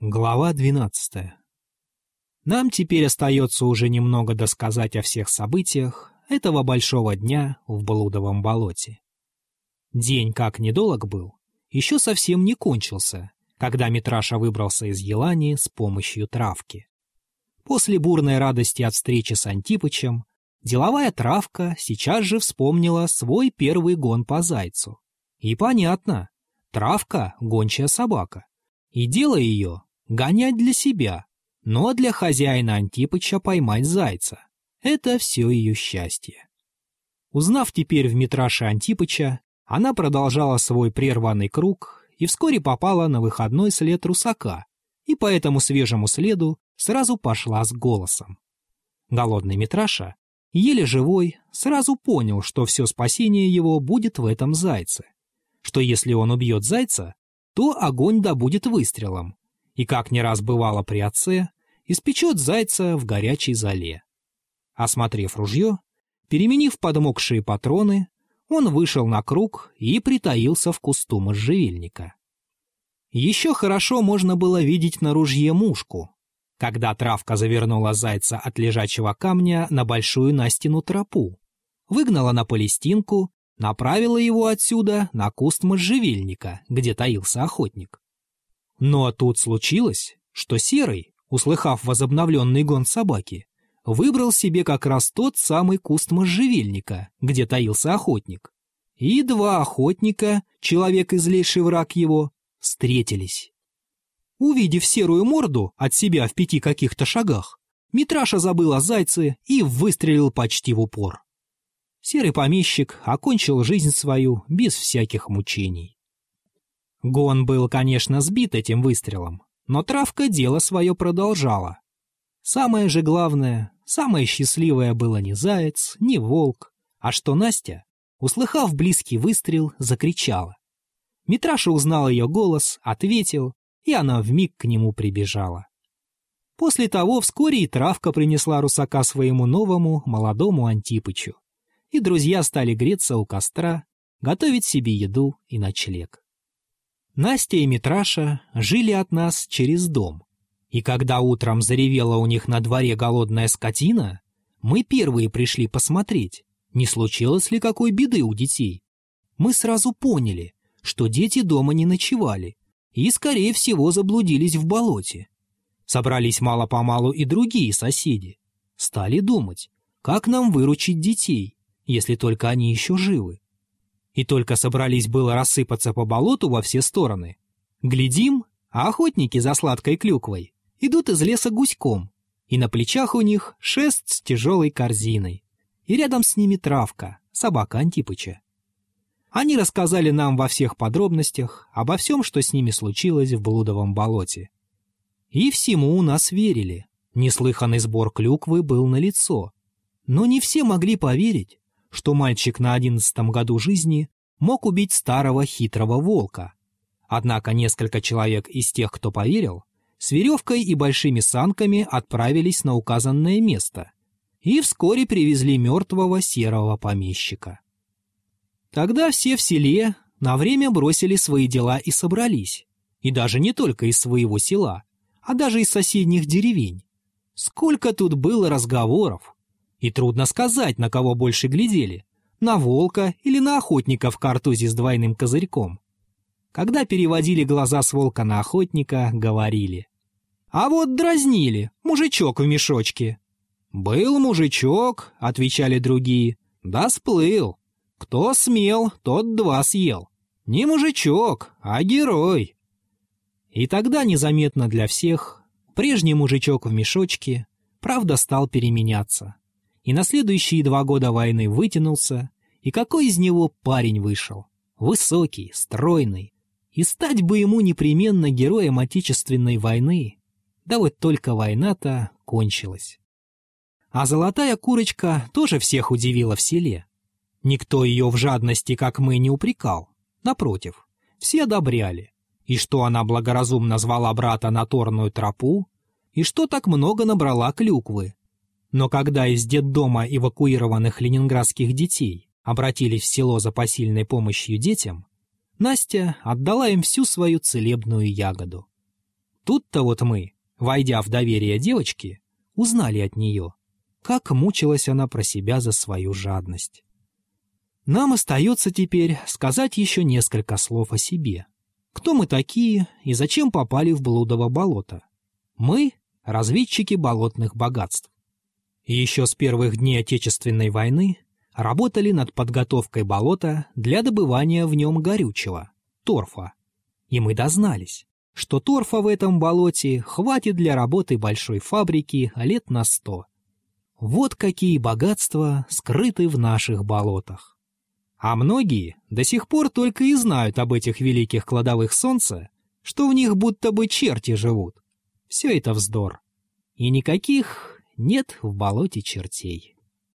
Глава 12. Нам теперь остается уже немного досказать о всех событиях этого большого дня в Блудовом болоте. День как недолг был, еще совсем не кончился, когда Митраша выбрался из Елани с помощью травки. После бурной радости от встречи с Антипычем, деловая травка сейчас же вспомнила свой первый гон по зайцу. И понятно, травка — гончая собака. И дело ее гонять для себя, но для хозяина Антипыча поймать зайца. Это все ее счастье. Узнав теперь в метраше Антипыча, она продолжала свой прерванный круг и вскоре попала на выходной след русака, и по этому свежему следу сразу пошла с голосом. Голодный Митраша, еле живой, сразу понял, что все спасение его будет в этом зайце, что если он убьет зайца, то огонь добудет выстрелом, и, как не раз бывало при отце, испечет зайца в горячей зале. Осмотрев ружье, переменив подмокшие патроны, он вышел на круг и притаился в кусту можжевельника. Еще хорошо можно было видеть на ружье мушку, когда травка завернула зайца от лежачего камня на большую Настину тропу, выгнала на Палестинку, направила его отсюда на куст можжевельника, где таился охотник. Но тут случилось, что Серый, услыхав возобновленный гон собаки, выбрал себе как раз тот самый куст можжевельника, где таился охотник. И два охотника, человек и злейший враг его, встретились. Увидев серую морду от себя в пяти каких-то шагах, Митраша забыл о зайце и выстрелил почти в упор. Серый помещик окончил жизнь свою без всяких мучений. Гон был, конечно, сбит этим выстрелом, но травка дело свое продолжала. Самое же главное, самое счастливое было не заяц, не волк, а что Настя, услыхав близкий выстрел, закричала. Митраша узнал ее голос, ответил, и она вмиг к нему прибежала. После того вскоре и травка принесла русака своему новому, молодому Антипычу. И друзья стали греться у костра, готовить себе еду и ночлег. Настя и Митраша жили от нас через дом. И когда утром заревела у них на дворе голодная скотина, мы первые пришли посмотреть, не случилось ли какой беды у детей. Мы сразу поняли, что дети дома не ночевали и, скорее всего, заблудились в болоте. Собрались мало-помалу и другие соседи. Стали думать, как нам выручить детей, если только они еще живы и только собрались было рассыпаться по болоту во все стороны. Глядим, а охотники за сладкой клюквой идут из леса гуськом, и на плечах у них шест с тяжелой корзиной, и рядом с ними травка, собака Антипыча. Они рассказали нам во всех подробностях обо всем, что с ними случилось в Блудовом болоте. И всему у нас верили. Неслыханный сбор клюквы был налицо. Но не все могли поверить, что мальчик на одиннадцатом году жизни мог убить старого хитрого волка. Однако несколько человек из тех, кто поверил, с веревкой и большими санками отправились на указанное место и вскоре привезли мертвого серого помещика. Тогда все в селе на время бросили свои дела и собрались, и даже не только из своего села, а даже из соседних деревень. Сколько тут было разговоров, и трудно сказать, на кого больше глядели – на волка или на охотника в картузе с двойным козырьком. Когда переводили глаза с волка на охотника, говорили. «А вот дразнили, мужичок в мешочке». «Был мужичок», — отвечали другие, — «да сплыл. Кто смел, тот два съел. Не мужичок, а герой». И тогда незаметно для всех прежний мужичок в мешочке правда стал переменяться и на следующие два года войны вытянулся, и какой из него парень вышел? Высокий, стройный. И стать бы ему непременно героем Отечественной войны. Да вот только война-то кончилась. А золотая курочка тоже всех удивила в селе. Никто ее в жадности, как мы, не упрекал. Напротив, все одобряли. И что она благоразумно звала брата на торную тропу, и что так много набрала клюквы, но когда из детдома эвакуированных ленинградских детей обратились в село за посильной помощью детям, Настя отдала им всю свою целебную ягоду. Тут-то вот мы, войдя в доверие девочки, узнали от нее, как мучилась она про себя за свою жадность. Нам остается теперь сказать еще несколько слов о себе. Кто мы такие и зачем попали в блудово болото? Мы — разведчики болотных богатств. Еще с первых дней Отечественной войны работали над подготовкой болота для добывания в нем горючего, торфа. И мы дознались, что торфа в этом болоте хватит для работы большой фабрики лет на сто. Вот какие богатства скрыты в наших болотах. А многие до сих пор только и знают об этих великих кладовых солнца, что в них будто бы черти живут. Все это вздор. И никаких нет в болоте чертей.